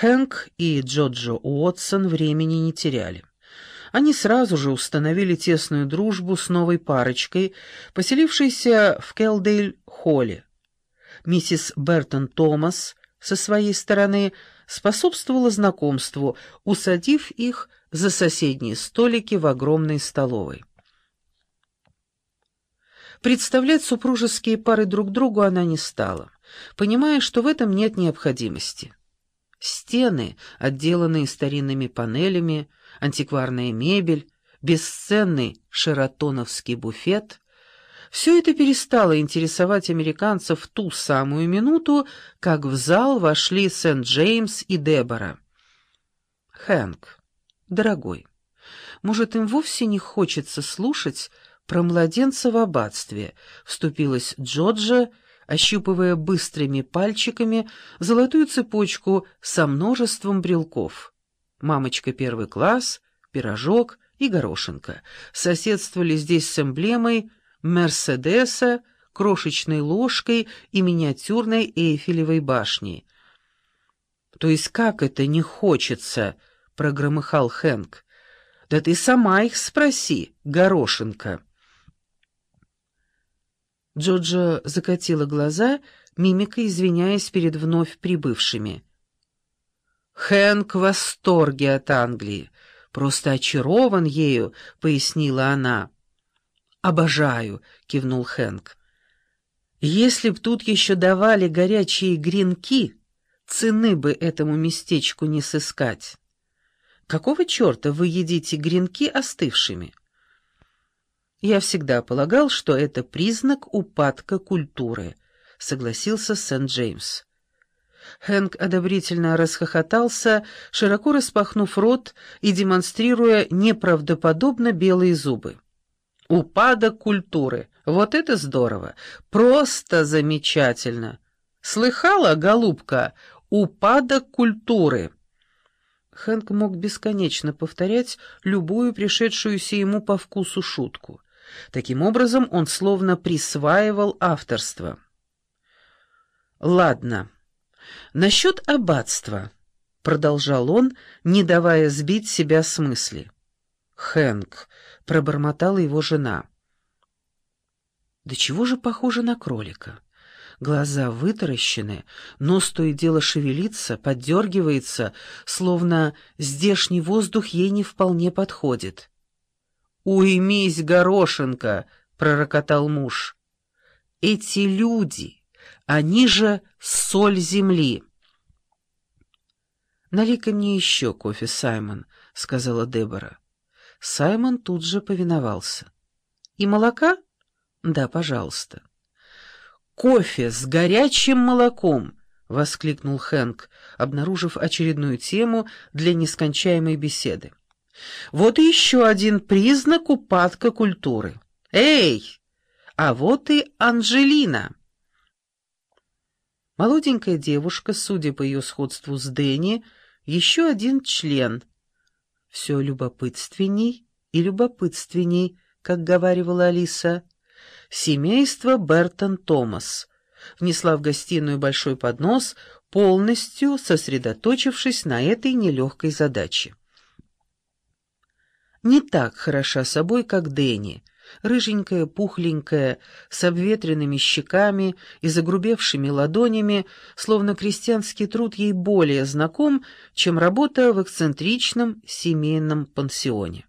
Хэнк и Джоджо Уотсон времени не теряли. Они сразу же установили тесную дружбу с новой парочкой, поселившейся в Келдейл-Холле. Миссис Бертон Томас со своей стороны способствовала знакомству, усадив их за соседние столики в огромной столовой. Представлять супружеские пары друг другу она не стала, понимая, что в этом нет необходимости. Стены, отделанные старинными панелями, антикварная мебель, бесценный шератоновский буфет — все это перестало интересовать американцев в ту самую минуту, как в зал вошли Сент-Джеймс и Дебора. «Хэнк, дорогой, может, им вовсе не хочется слушать про младенца в аббатстве?» — вступилась Джорджа, ощупывая быстрыми пальчиками золотую цепочку со множеством брелков. Мамочка первый класс, пирожок и горошинка соседствовали здесь с эмблемой Мерседеса, крошечной ложкой и миниатюрной Эйфелевой башней. «То есть как это не хочется?» — прогромыхал Хэнк. «Да ты сама их спроси, горошинка». Джоджо закатила глаза, мимикой извиняясь перед вновь прибывшими. «Хэнк в восторге от Англии, просто очарован ею», — пояснила она. «Обожаю», — кивнул Хэнк. «Если б тут еще давали горячие гренки, цены бы этому местечку не сыскать. Какого черта вы едите гренки остывшими?» «Я всегда полагал, что это признак упадка культуры», — согласился Сент-Джеймс. Хэнк одобрительно расхохотался, широко распахнув рот и демонстрируя неправдоподобно белые зубы. «Упадок культуры. Вот это здорово! Просто замечательно! Слыхала, голубка? Упадок культуры!» Хэнк мог бесконечно повторять любую пришедшуюся ему по вкусу шутку. Таким образом, он словно присваивал авторство. «Ладно. Насчет аббатства», — продолжал он, не давая сбить себя с мысли. «Хэнк», — пробормотала его жена. «Да чего же похоже на кролика?» Глаза вытаращены, нос то и дело шевелится, поддергивается, словно здешний воздух ей не вполне подходит. «Уймись, горошинка!» — пророкотал муж. «Эти люди, они же соль земли!» «Налей-ка мне еще кофе, Саймон», — сказала Дебора. Саймон тут же повиновался. «И молока?» «Да, пожалуйста». «Кофе с горячим молоком!» — воскликнул Хэнк, обнаружив очередную тему для нескончаемой беседы. Вот и еще один признак упадка культуры. Эй, а вот и Анжелина. Молоденькая девушка, судя по ее сходству с Дэнни, еще один член. Все любопытственней и любопытственней, как говаривала Алиса. Семейство Бертон Томас. Внесла в гостиную большой поднос, полностью сосредоточившись на этой нелегкой задаче не так хороша собой, как Дэнни, рыженькая, пухленькая, с обветренными щеками и загрубевшими ладонями, словно крестьянский труд ей более знаком, чем работа в эксцентричном семейном пансионе.